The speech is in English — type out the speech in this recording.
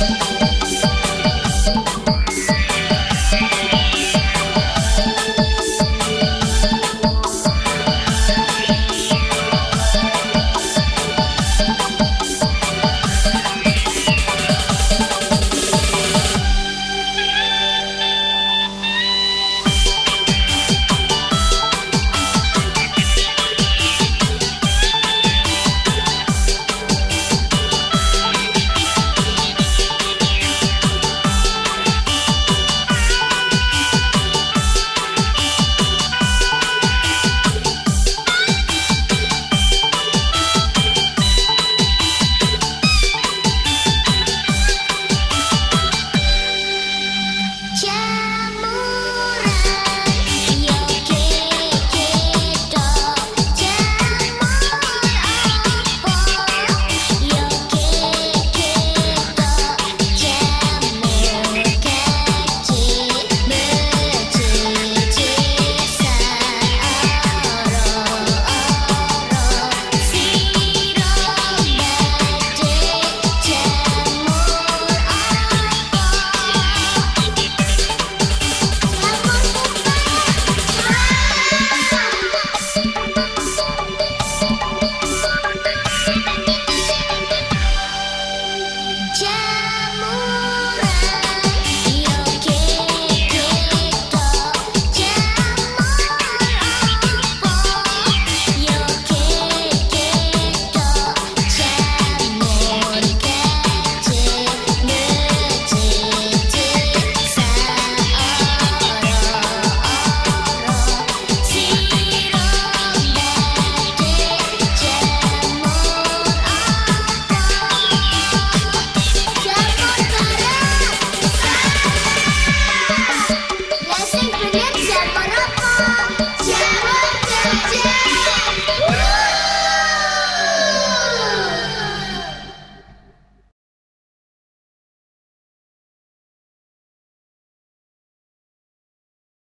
so